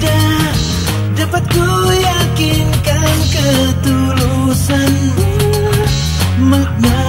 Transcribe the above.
tidak dapat ku yakinkan ketulusanmu. Makna